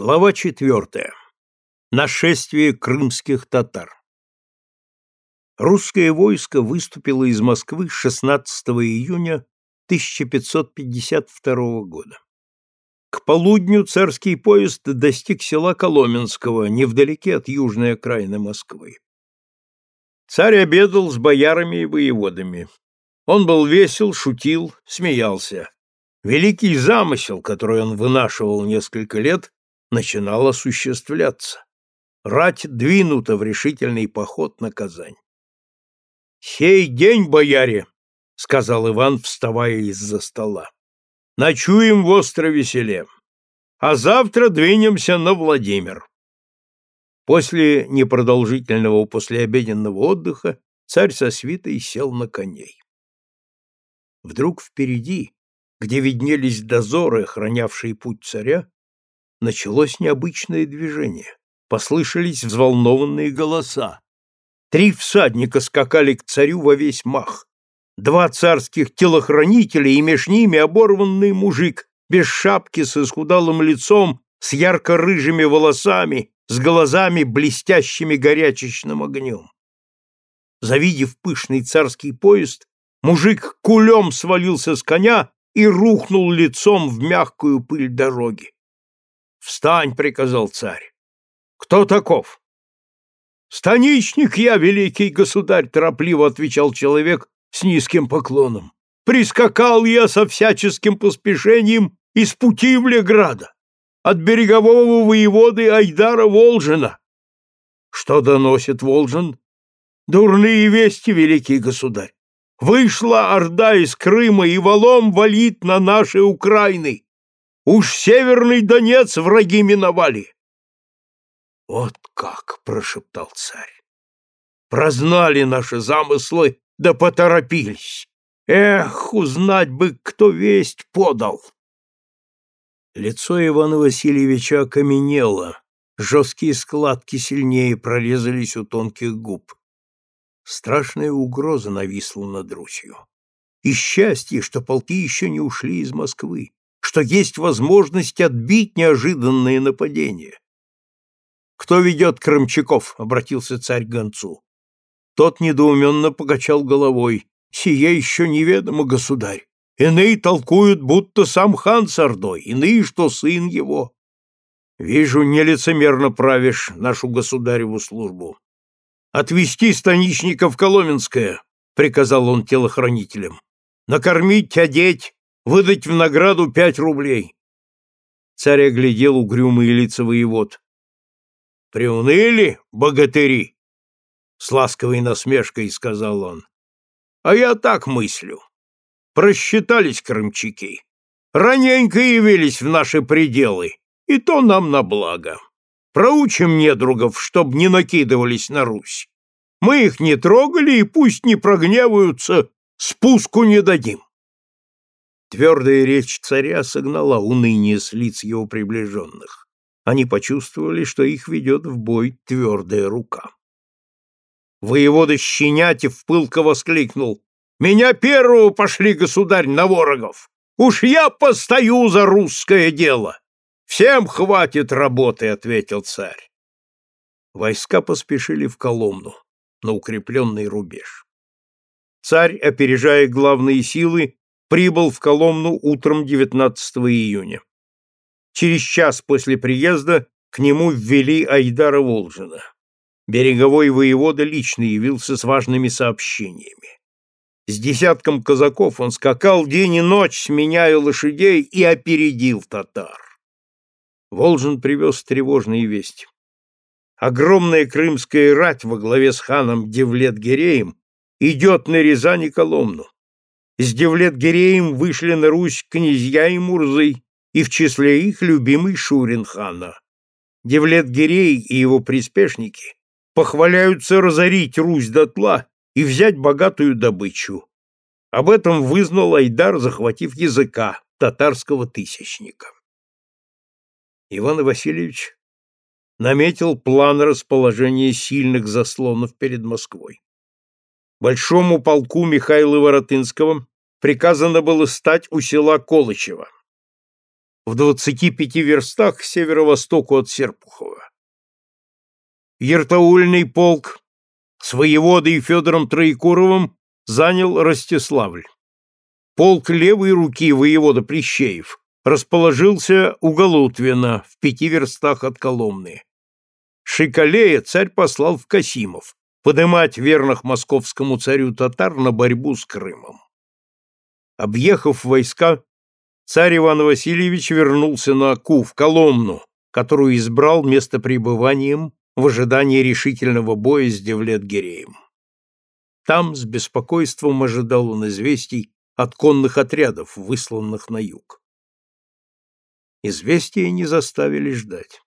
Глава четвертая. Нашествие крымских татар. Русское войско выступило из Москвы 16 июня 1552 года. К полудню царский поезд достиг села Коломенского, невдалеке от южной окраины Москвы. Царь обедал с боярами и воеводами. Он был весел, шутил, смеялся. Великий замысел, который он вынашивал несколько лет, начинал осуществляться. Рать двинута в решительный поход на Казань. «Сей день, бояре!» — сказал Иван, вставая из-за стола. «Ночуем в острове Селе, а завтра двинемся на Владимир». После непродолжительного послеобеденного отдыха царь со свитой сел на коней. Вдруг впереди, где виднелись дозоры, охранявшие путь царя, началось необычное движение. Послышались взволнованные голоса. Три всадника скакали к царю во весь мах. Два царских телохранителя и меж ними оборванный мужик, без шапки, с исхудалым лицом, с ярко-рыжими волосами, с глазами, блестящими горячечным огнем. Завидев пышный царский поезд, мужик кулем свалился с коня и рухнул лицом в мягкую пыль дороги. «Встань!» — приказал царь. «Кто таков?» «Станичник я, великий государь!» — торопливо отвечал человек с низким поклоном. «Прискакал я со всяческим поспешением из пути Влеграда, от берегового воеводы Айдара Волжина». «Что доносит Волжин?» «Дурные вести, великий государь! Вышла орда из Крыма и валом валит на наши Украины!» Уж северный Донец враги миновали. Вот как, прошептал царь. Прознали наши замыслы, да поторопились. Эх, узнать бы, кто весть подал. Лицо Ивана Васильевича окаменело, жесткие складки сильнее прорезались у тонких губ. Страшная угроза нависла над Русью. И счастье, что полки еще не ушли из Москвы что есть возможность отбить неожиданное нападение. «Кто ведет Крымчаков?» — обратился царь к гонцу. Тот недоуменно покачал головой. «Сие еще неведомо, государь. Иные толкуют, будто сам хан с Ордой, иные, что сын его. Вижу, нелицемерно правишь нашу государеву службу. Отвести станичников в Коломенское, — приказал он телохранителям. Накормить, одеть, выдать в награду пять рублей. Царь оглядел угрюмые лица воевод. «Приуныли, богатыри?» С ласковой насмешкой сказал он. «А я так мыслю. Просчитались крымчаки. Раненько явились в наши пределы, и то нам на благо. Проучим недругов, чтоб не накидывались на Русь. Мы их не трогали, и пусть не прогневаются, спуску не дадим. Твердая речь царя согнала уныние с лиц его приближенных. Они почувствовали, что их ведет в бой твердая рука. Воевода Щенятев пылко воскликнул. «Меня первого пошли, государь, на ворогов! Уж я постою за русское дело!» «Всем хватит работы», — ответил царь. Войска поспешили в Коломну, на укрепленный рубеж. Царь, опережая главные силы, прибыл в Коломну утром 19 июня. Через час после приезда к нему ввели Айдара Волжина. Береговой воевода лично явился с важными сообщениями. С десятком казаков он скакал день и ночь, сменяя лошадей, и опередил татар. Волжин привез тревожные вести. Огромная крымская рать во главе с ханом Девлет-Гиреем идет на Рязань и Коломну. С Девлет-Гиреем вышли на Русь князья и Мурзы, и в числе их любимый Шурин хана. Девлет-Гирей и его приспешники похваляются разорить Русь дотла и взять богатую добычу. Об этом вызнал Айдар, захватив языка татарского тысячника. Иван Васильевич наметил план расположения сильных заслонов перед Москвой. Большому полку Михаила Воротынского приказано было стать у села Колычево. в 25 верстах к северо-востоку от Серпухова. Ертаульный полк с воеводой Федором Троекуровым занял Ростиславль. Полк левой руки воевода Плещеев расположился у Голутвина в пяти верстах от Коломны. Шикалея царь послал в Касимов, подымать верных московскому царю татар на борьбу с Крымом. Объехав войска, царь Иван Васильевич вернулся на Аку, в Коломну, которую избрал местопребыванием в ожидании решительного боя с Девлет-Гиреем. Там с беспокойством ожидал он известий от конных отрядов, высланных на юг. Известия не заставили ждать.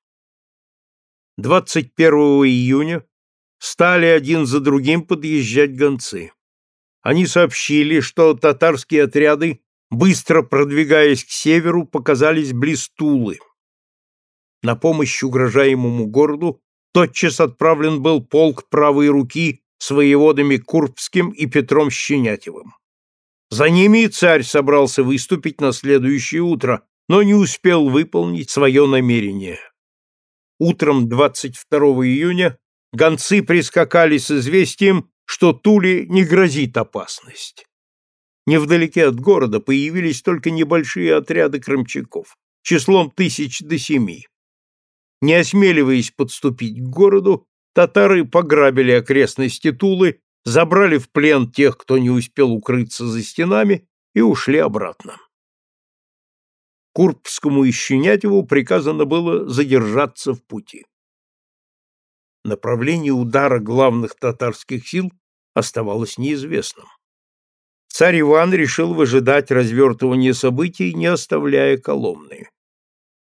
21 июня стали один за другим подъезжать гонцы. Они сообщили, что татарские отряды, быстро продвигаясь к северу, показались близ Тулы. На помощь угрожаемому городу тотчас отправлен был полк правой руки с воеводами Курбским и Петром Щенятевым. За ними и царь собрался выступить на следующее утро, но не успел выполнить свое намерение. Утром 22 июня гонцы прискакали с известием, что Туле не грозит опасность. Невдалеке от города появились только небольшие отряды крымчаков, числом тысяч до семи. Не осмеливаясь подступить к городу, татары пограбили окрестности Тулы, забрали в плен тех, кто не успел укрыться за стенами, и ушли обратно. Курбскому и Щенятеву приказано было задержаться в пути. Направление удара главных татарских сил оставалось неизвестным. Царь Иван решил выжидать развертывания событий, не оставляя Коломны.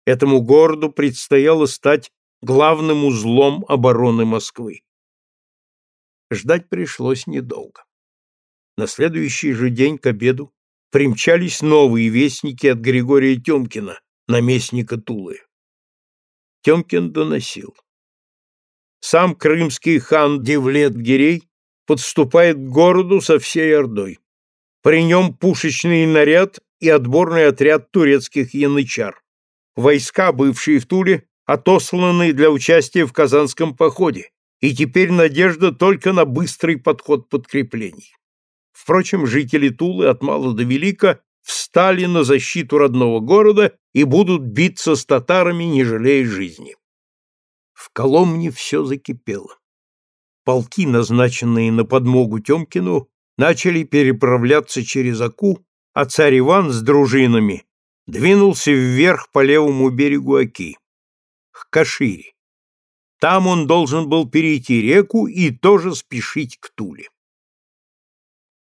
Этому городу предстояло стать главным узлом обороны Москвы. Ждать пришлось недолго. На следующий же день к обеду примчались новые вестники от Григория Тёмкина, наместника Тулы. Тёмкин доносил. Сам крымский хан Девлет-Гирей подступает к городу со всей Ордой. При нем пушечный наряд и отборный отряд турецких янычар. Войска, бывшие в Туле, отосланы для участия в Казанском походе, и теперь надежда только на быстрый подход подкреплений. Впрочем, жители Тулы от мала до велика встали на защиту родного города и будут биться с татарами, не жалея жизни. В Коломне все закипело полки, назначенные на подмогу Тёмкину, начали переправляться через Аку, а царь Иван с дружинами двинулся вверх по левому берегу Аки, к Кашире. Там он должен был перейти реку и тоже спешить к Туле.